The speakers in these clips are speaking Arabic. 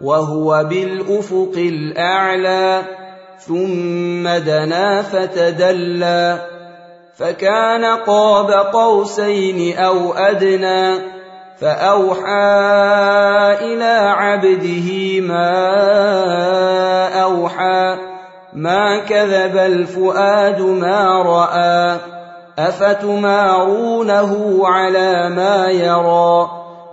وهو بالأفق الأعلى ثم دنا فتدلى فكان قاب قوسين أو أدنى فأوحى إلى عبده ما أوحى ما كذب الفؤاد ما رأى أفتمارونه على ما يرى؟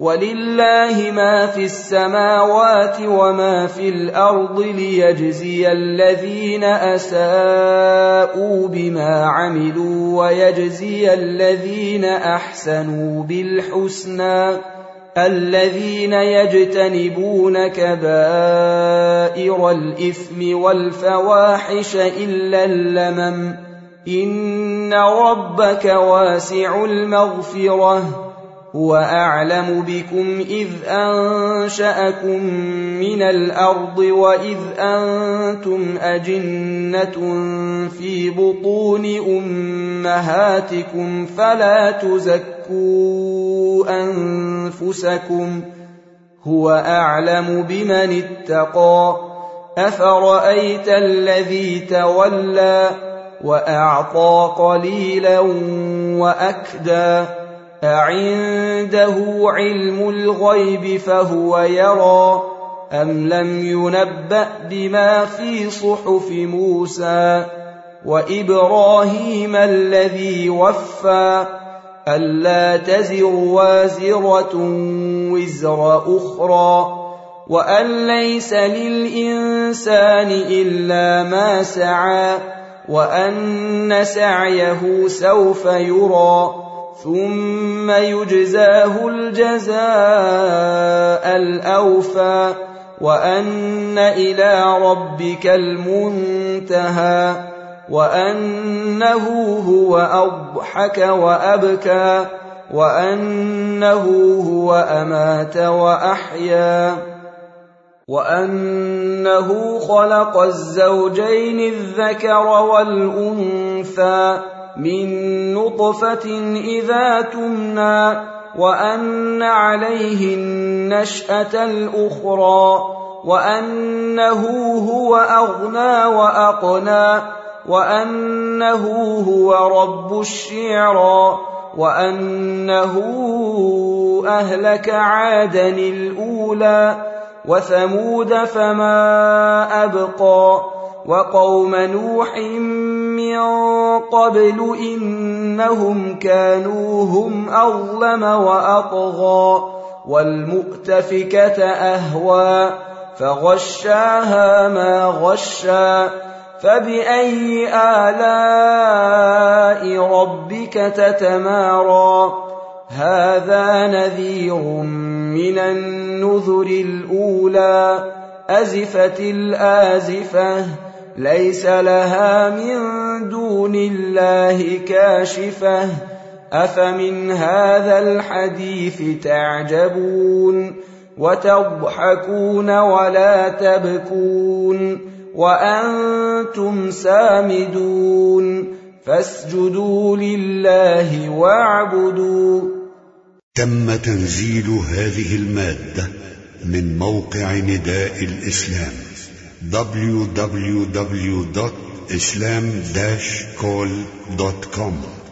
ولله ما في السماوات وما في الأرض ليجزي الذين أساءوا بما عملوا ويجزي الذين أحسنوا بالحسنى الذين يجتنبون كبائر الإثم والفواحش إلا اللمم إن ربك واسع المغفرة هو اعلم بكم إذ أنشأكم من الأرض وإذ أنتم أجنة في بطون أمهاتكم فلا تزكوا أنفسكم هو أعلم بمن اتقى أفرأيت الذي تولى وأعطى قليلا وأكدى أعنده علم الغيب فهو يرى أم لم ينبأ بما في صحف موسى وإبراهيم الذي وفى ألا تزر وازرة وزر أخرى وأن ليس للإنسان إلا ما سعى وأن سعيه سوف يرى ثم يجزاه الجزاء الاوفى وان إلى ربك المنتهى وانه هو اضحك وابكى وانه هو امات واحيا وانه خلق الزوجين الذكر والانثى من نطفة إذا تمنى وأن عليه النشأة الأخرى وأنه هو أغنى وأقنى وأنه هو رب الشعرى وأنه أهلك عادا الأولى وثمود فما أبقى وقوم نوح من قبل إنهم كانوا هم أظلم وأطغى والمؤتفكة أهوى فغشاها ما غشى فبأي آلاء ربك تتمارى؟ هذا نذير من النذر الأولى أزفت الآزفة. ليس لها من دون الله كاشفة. أفمن هذا الحديث تعجبون وتضحكون ولا تبكون وأنتم سامدون. فاسجدوا لله واعبدوا. تم تنزيل هذه المادة من موقع نداء الإسلام. www.islam-call.com